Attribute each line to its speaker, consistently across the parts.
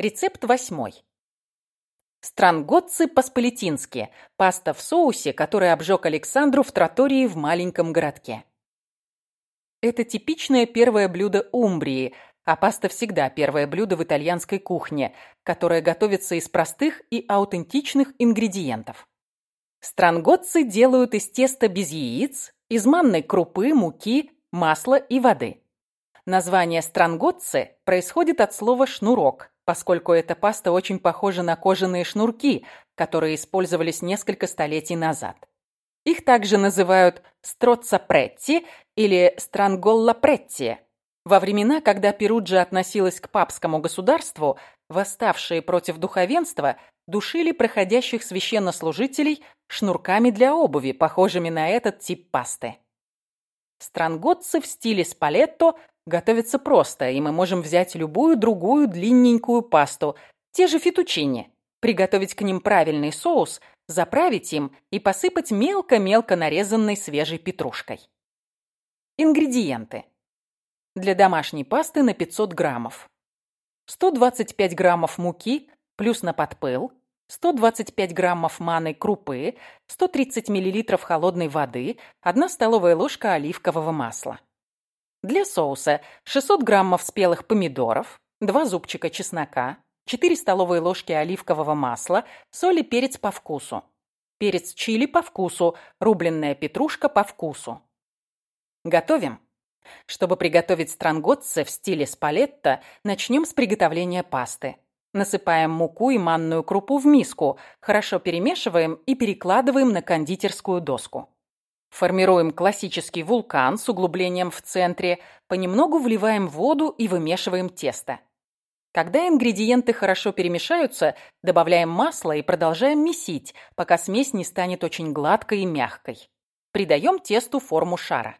Speaker 1: Рецепт восьмой. Странготцы по-сполетински. Паста в соусе, который обжег Александру в тротории в маленьком городке. Это типичное первое блюдо Умбрии, а паста всегда первое блюдо в итальянской кухне, которое готовится из простых и аутентичных ингредиентов. Странготцы делают из теста без яиц, из манной крупы, муки, масла и воды. Название странготцы происходит от слова «шнурок», поскольку эта паста очень похожа на кожаные шнурки, которые использовались несколько столетий назад. Их также называют строццапретти или странголлапретти. Во времена, когда Перуджа относилась к папскому государству, восставшие против духовенства душили проходящих священнослужителей шнурками для обуви, похожими на этот тип пасты. Странготцы в стиле спалетто готовятся просто, и мы можем взять любую другую длинненькую пасту, те же фетучини, приготовить к ним правильный соус, заправить им и посыпать мелко-мелко нарезанной свежей петрушкой. Ингредиенты. Для домашней пасты на 500 граммов. 125 граммов муки, плюс на подпыл, 125 граммов манной крупы, 130 миллилитров холодной воды, 1 столовая ложка оливкового масла. Для соуса 600 граммов спелых помидоров, 2 зубчика чеснока, 4 столовые ложки оливкового масла, соль и перец по вкусу. Перец чили по вкусу, рубленная петрушка по вкусу. Готовим. Чтобы приготовить странготце в стиле спалетто, начнем с приготовления пасты. Насыпаем муку и манную крупу в миску, хорошо перемешиваем и перекладываем на кондитерскую доску. Формируем классический вулкан с углублением в центре, понемногу вливаем воду и вымешиваем тесто. Когда ингредиенты хорошо перемешаются, добавляем масло и продолжаем месить, пока смесь не станет очень гладкой и мягкой. Придаем тесту форму шара.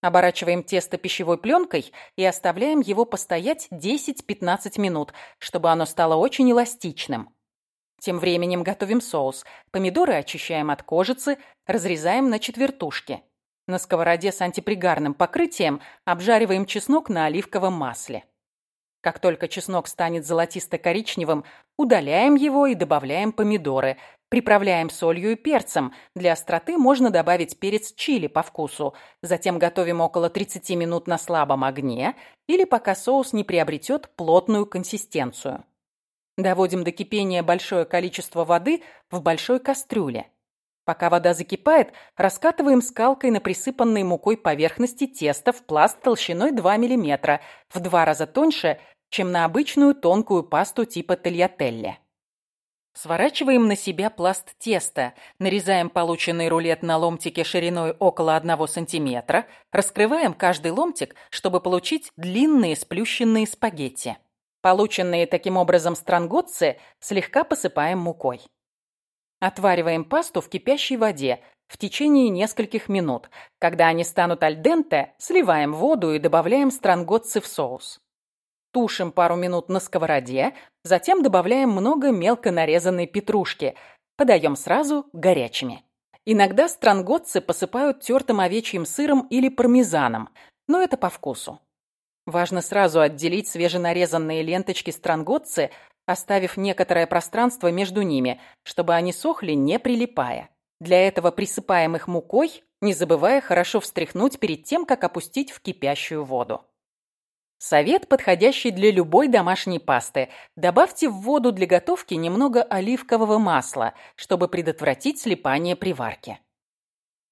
Speaker 1: Оборачиваем тесто пищевой пленкой и оставляем его постоять 10-15 минут, чтобы оно стало очень эластичным. Тем временем готовим соус. Помидоры очищаем от кожицы, разрезаем на четвертушки. На сковороде с антипригарным покрытием обжариваем чеснок на оливковом масле. Как только чеснок станет золотисто-коричневым, удаляем его и добавляем помидоры. Приправляем солью и перцем. Для остроты можно добавить перец чили по вкусу. Затем готовим около 30 минут на слабом огне или пока соус не приобретет плотную консистенцию. Доводим до кипения большое количество воды в большой кастрюле. Пока вода закипает, раскатываем скалкой на присыпанной мукой поверхности теста в пласт толщиной 2 мм, в два раза тоньше, чем на обычную тонкую пасту типа тельятелли. Сворачиваем на себя пласт теста, нарезаем полученный рулет на ломтике шириной около 1 см, раскрываем каждый ломтик, чтобы получить длинные сплющенные спагетти. Полученные таким образом странготцы слегка посыпаем мукой. Отвариваем пасту в кипящей воде в течение нескольких минут. Когда они станут альденте, сливаем воду и добавляем странготцы в соус. Тушим пару минут на сковороде, затем добавляем много мелко нарезанной петрушки. Подаем сразу горячими. Иногда странготцы посыпают тертым овечьим сыром или пармезаном, но это по вкусу. Важно сразу отделить свеженарезанные ленточки странготцы, оставив некоторое пространство между ними, чтобы они сохли, не прилипая. Для этого присыпаем их мукой, не забывая хорошо встряхнуть перед тем, как опустить в кипящую воду. Совет, подходящий для любой домашней пасты. Добавьте в воду для готовки немного оливкового масла, чтобы предотвратить слипание при варке.